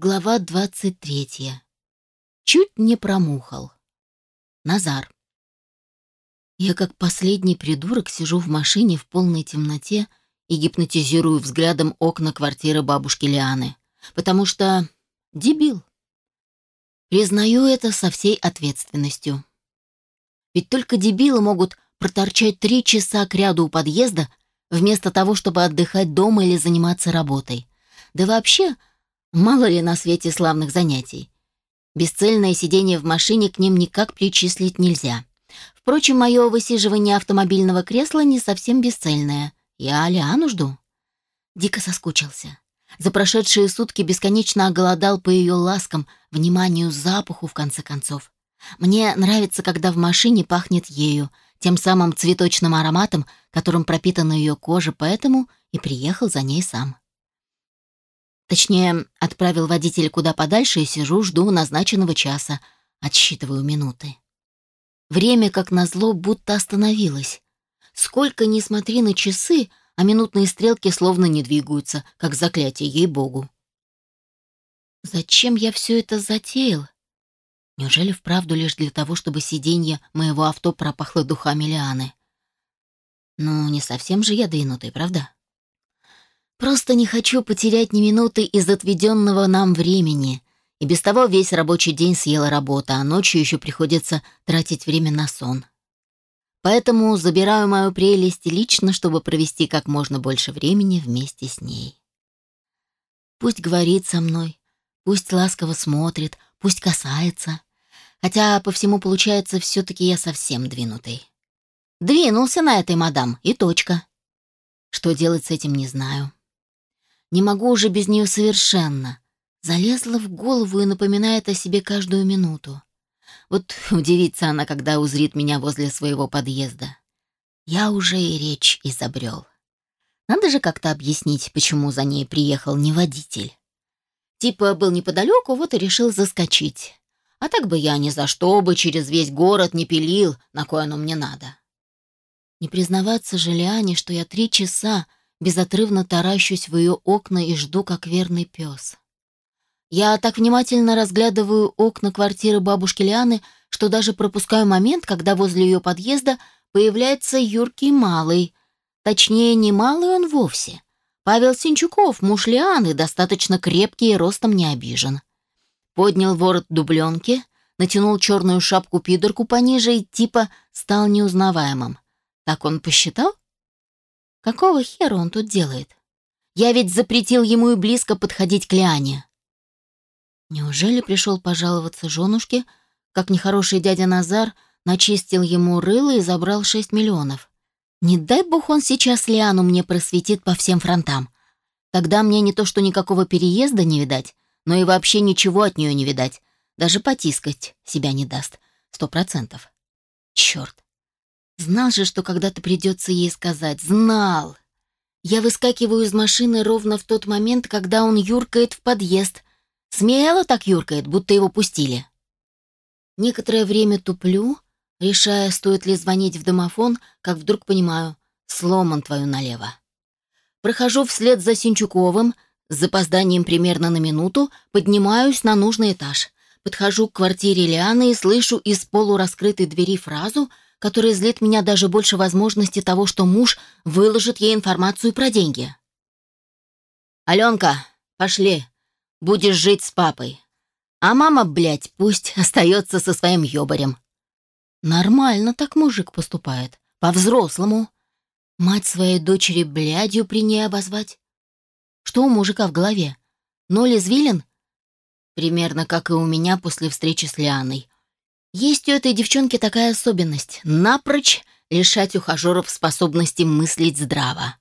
Глава 23. Чуть не промухал. Назар. Я как последний придурок сижу в машине в полной темноте и гипнотизирую взглядом окна квартиры бабушки Лианы, потому что дебил. Признаю это со всей ответственностью. Ведь только дебилы могут проторчать три часа кряду у подъезда, вместо того, чтобы отдыхать дома или заниматься работой. Да вообще, Мало ли на свете славных занятий. Бесцельное сидение в машине к ним никак причислить нельзя. Впрочем, мое высиживание автомобильного кресла не совсем бесцельное. Я Алиану жду. Дико соскучился. За прошедшие сутки бесконечно оголодал по ее ласкам, вниманию, запаху, в конце концов. Мне нравится, когда в машине пахнет ею, тем самым цветочным ароматом, которым пропитана ее кожа, поэтому и приехал за ней сам. Точнее, отправил водителя куда подальше и сижу, жду назначенного часа, отсчитываю минуты. Время, как назло, будто остановилось. Сколько ни смотри на часы, а минутные стрелки словно не двигаются, как заклятие, ей-богу. Зачем я все это затеял? Неужели вправду лишь для того, чтобы сиденье моего авто пропахло духами лианы? Ну, не совсем же я двинутый, правда? Просто не хочу потерять ни минуты из отведенного нам времени. И без того весь рабочий день съела работа, а ночью еще приходится тратить время на сон. Поэтому забираю мою прелесть лично, чтобы провести как можно больше времени вместе с ней. Пусть говорит со мной, пусть ласково смотрит, пусть касается. Хотя по всему получается, все-таки я совсем двинутый. Двинулся на этой мадам, и точка. Что делать с этим, не знаю. Не могу уже без нее совершенно. Залезла в голову и напоминает о себе каждую минуту. Вот удивится она, когда узрит меня возле своего подъезда. Я уже и речь изобрел. Надо же как-то объяснить, почему за ней приехал не водитель. Типа был неподалеку, вот и решил заскочить. А так бы я ни за что бы через весь город не пилил, на кое оно мне надо. Не признаваться же Лиане, что я три часа безотрывно таращусь в ее окна и жду, как верный пес. Я так внимательно разглядываю окна квартиры бабушки Лианы, что даже пропускаю момент, когда возле ее подъезда появляется юркий малый. Точнее, не малый он вовсе. Павел Синчуков, муж Лианы, достаточно крепкий и ростом не обижен. Поднял ворот дубленки, натянул черную шапку-пидорку пониже и типа стал неузнаваемым. Так он посчитал? Какого хера он тут делает? Я ведь запретил ему и близко подходить к Лиане. Неужели пришел пожаловаться женушке, как нехороший дядя Назар начистил ему рыло и забрал шесть миллионов? Не дай бог он сейчас Лиану мне просветит по всем фронтам. Тогда мне не то что никакого переезда не видать, но и вообще ничего от нее не видать. Даже потискать себя не даст. Сто процентов. Черт. Знал же, что когда-то придется ей сказать. Знал. Я выскакиваю из машины ровно в тот момент, когда он юркает в подъезд. Смело так юркает, будто его пустили. Некоторое время туплю, решая, стоит ли звонить в домофон, как вдруг понимаю, сломан твою налево. Прохожу вслед за Синчуковым, с запозданием примерно на минуту, поднимаюсь на нужный этаж. Подхожу к квартире Лианы и слышу из полураскрытой двери фразу — которая злит меня даже больше возможности того, что муж выложит ей информацию про деньги. «Аленка, пошли, будешь жить с папой. А мама, блядь, пусть остается со своим ёбарем». Нормально так мужик поступает, по-взрослому. Мать своей дочери блядью при ней обозвать. Что у мужика в голове? Ноль извилин? Примерно как и у меня после встречи с Лианой. Есть у этой девчонки такая особенность — напрочь лишать ухажеров способности мыслить здраво.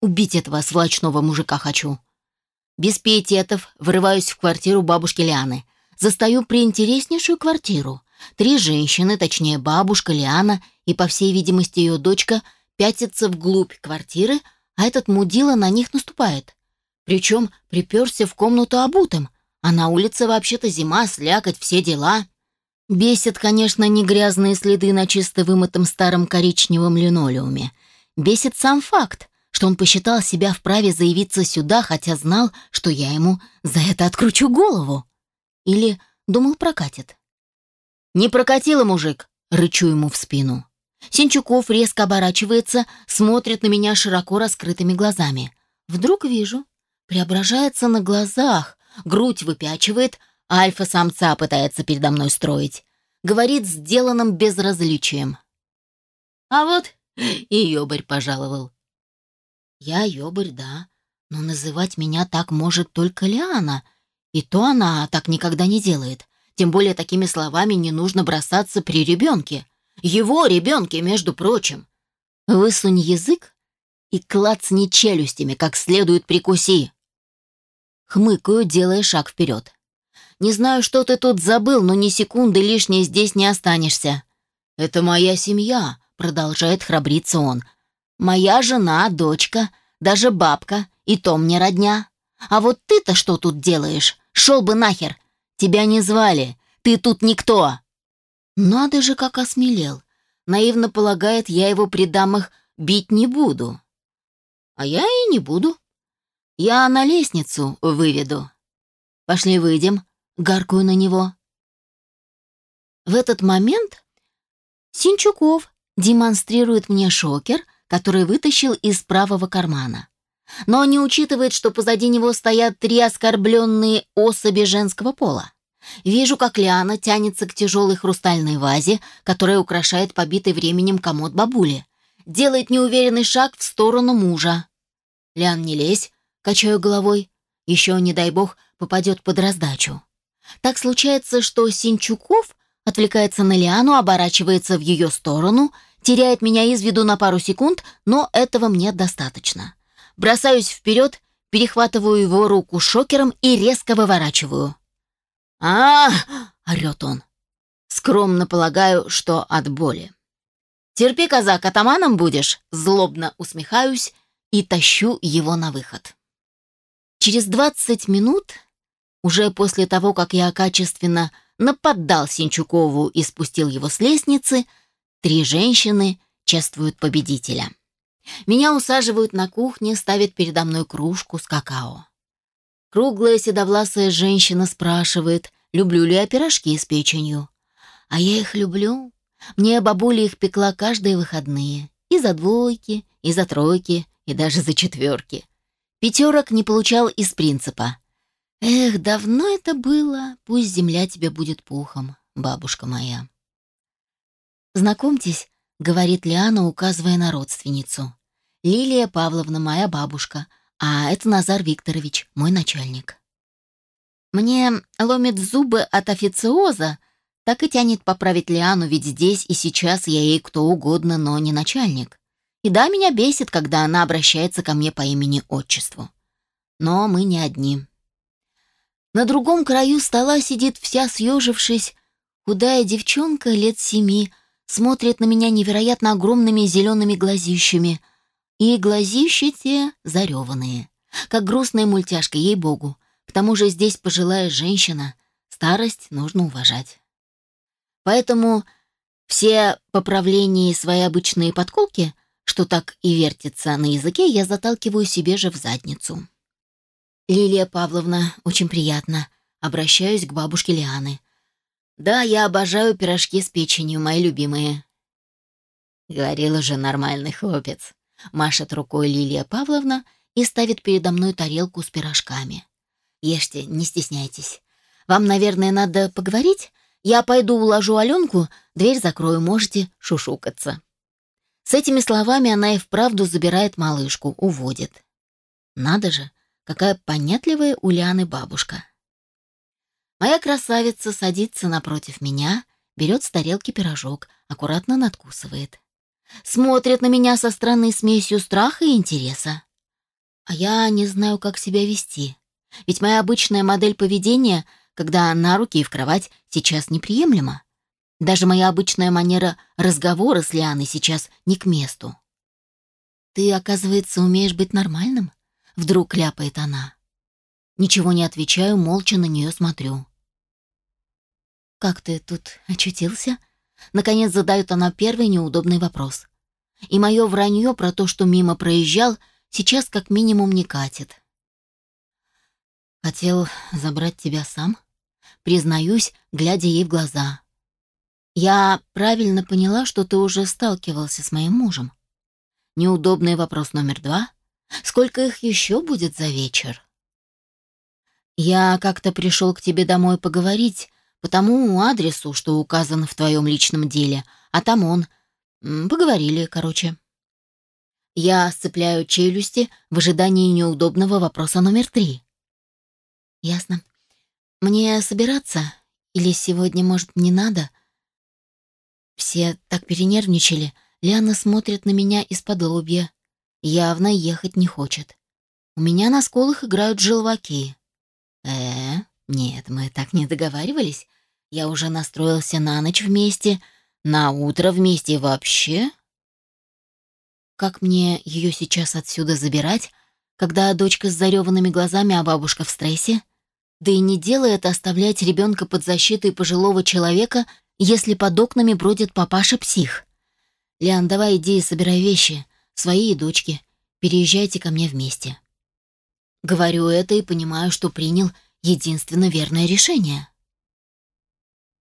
Убить этого сволочного мужика хочу. Без пиететов врываюсь в квартиру бабушки Лианы. Застаю приинтереснейшую квартиру. Три женщины, точнее бабушка Лиана и, по всей видимости, ее дочка, пятятся вглубь квартиры, а этот мудила на них наступает. Причем приперся в комнату обутым, а на улице вообще-то зима, слякоть, все дела. Бесит, конечно, не грязные следы на чисто вымытом старом коричневом линолеуме. Бесит сам факт, что он посчитал себя вправе заявиться сюда, хотя знал, что я ему за это откручу голову? Или думал, прокатит? «Не прокатило, мужик!» — рычу ему в спину. Синчуков резко оборачивается, смотрит на меня широко раскрытыми глазами. Вдруг вижу, преображается на глазах, грудь выпячивает, альфа-самца пытается передо мной строить. Говорит сделанным безразличием. А вот и ёбарь пожаловал. Я ёбарь, да, но называть меня так может только Лиана, и то она так никогда не делает. Тем более такими словами не нужно бросаться при ребенке. Его ребенке, между прочим. Высунь язык и клацни челюстями, как следует прикуси. Хмыкаю, делая шаг вперед. Не знаю, что ты тут забыл, но ни секунды лишней здесь не останешься. Это моя семья, продолжает храбриться он. Моя жена, дочка, даже бабка, и то мне родня. А вот ты-то что тут делаешь? Шел бы нахер. Тебя не звали. Ты тут никто. Надо же, как осмелел. Наивно полагает, я его при дамах бить не буду. А я и не буду. Я на лестницу выведу. Пошли выйдем, гаркую на него. В этот момент Синчуков демонстрирует мне шокер, который вытащил из правого кармана. Но не учитывает, что позади него стоят три оскорбленные особи женского пола. Вижу, как Лиана тянется к тяжелой хрустальной вазе, которая украшает побитый временем комод бабули. Делает неуверенный шаг в сторону мужа. «Лян, не лезь», — качаю головой. Еще, не дай бог, попадет под раздачу. Так случается, что Синчуков отвлекается на Лиану, оборачивается в ее сторону, теряет меня из виду на пару секунд, но этого мне достаточно. Бросаюсь вперед, перехватываю его руку шокером и резко выворачиваю а, орёт он. Скромно полагаю, что от боли. «Терпи, казак, атаманом будешь!» Злобно усмехаюсь и тащу его на выход. Через двадцать минут, уже после того, как я качественно нападал Синчукову и спустил его с лестницы, три женщины чествуют победителя. Меня усаживают на кухне, ставят передо мной кружку с какао. Круглая седовласая женщина спрашивает, люблю ли я пирожки с печенью. А я их люблю. Мне бабуля их пекла каждые выходные. И за двойки, и за тройки, и даже за четверки. Пятерок не получал из принципа. Эх, давно это было, пусть земля тебе будет пухом, бабушка моя. Знакомьтесь, говорит Лиана, указывая на родственницу. Лилия Павловна, моя бабушка — а это Назар Викторович, мой начальник. Мне ломит зубы от официоза, так и тянет поправить Лиану, ведь здесь и сейчас я ей кто угодно, но не начальник. И да, меня бесит, когда она обращается ко мне по имени-отчеству. Но мы не одни. На другом краю стола сидит вся съежившись, худая девчонка лет семи, смотрит на меня невероятно огромными зелеными глазищами — и глазища те зареванные. Как грустная мультяшка, ей-богу. К тому же здесь пожилая женщина. Старость нужно уважать. Поэтому все поправления и свои обычные подколки, что так и вертится на языке, я заталкиваю себе же в задницу. «Лилия Павловна, очень приятно. Обращаюсь к бабушке Лианы. Да, я обожаю пирожки с печенью, мои любимые». Говорила же нормальный хлопец. Машет рукой Лилия Павловна и ставит передо мной тарелку с пирожками. Ешьте, не стесняйтесь. Вам, наверное, надо поговорить? Я пойду уложу Аленку, дверь закрою, можете шушукаться. С этими словами она и вправду забирает малышку, уводит. Надо же, какая понятливая у Лианы бабушка. Моя красавица садится напротив меня, берет с тарелки пирожок, аккуратно надкусывает смотрят на меня со странной смесью страха и интереса. А я не знаю, как себя вести. Ведь моя обычная модель поведения, когда на руки и в кровать, сейчас неприемлема. Даже моя обычная манера разговора с Лианой сейчас не к месту. «Ты, оказывается, умеешь быть нормальным?» Вдруг ляпает она. Ничего не отвечаю, молча на нее смотрю. «Как ты тут очутился?» Наконец задает она первый неудобный вопрос. И мое вранье про то, что мимо проезжал, сейчас как минимум не катит. Хотел забрать тебя сам, признаюсь, глядя ей в глаза. Я правильно поняла, что ты уже сталкивался с моим мужем. Неудобный вопрос номер два. Сколько их еще будет за вечер? Я как-то пришел к тебе домой поговорить по тому адресу, что указан в твоем личном деле, а там он. Поговорили, короче. Я сцепляю челюсти в ожидании неудобного вопроса номер три. Ясно. Мне собираться? Или сегодня, может, не надо? Все так перенервничали. Лиана смотрит на меня из-под лобья. Явно ехать не хочет. У меня на сколах играют желваки. Э, нет, мы так не договаривались. Я уже настроился на ночь вместе, на утро вместе вообще. Как мне ее сейчас отсюда забирать, когда дочка с зареванными глазами, а бабушка в стрессе? Да и не дело это оставлять ребенка под защитой пожилого человека, если под окнами бродит папаша-псих. Лиан, давай иди и собирай вещи, свои и дочки. Переезжайте ко мне вместе. Говорю это и понимаю, что принял единственно верное решение.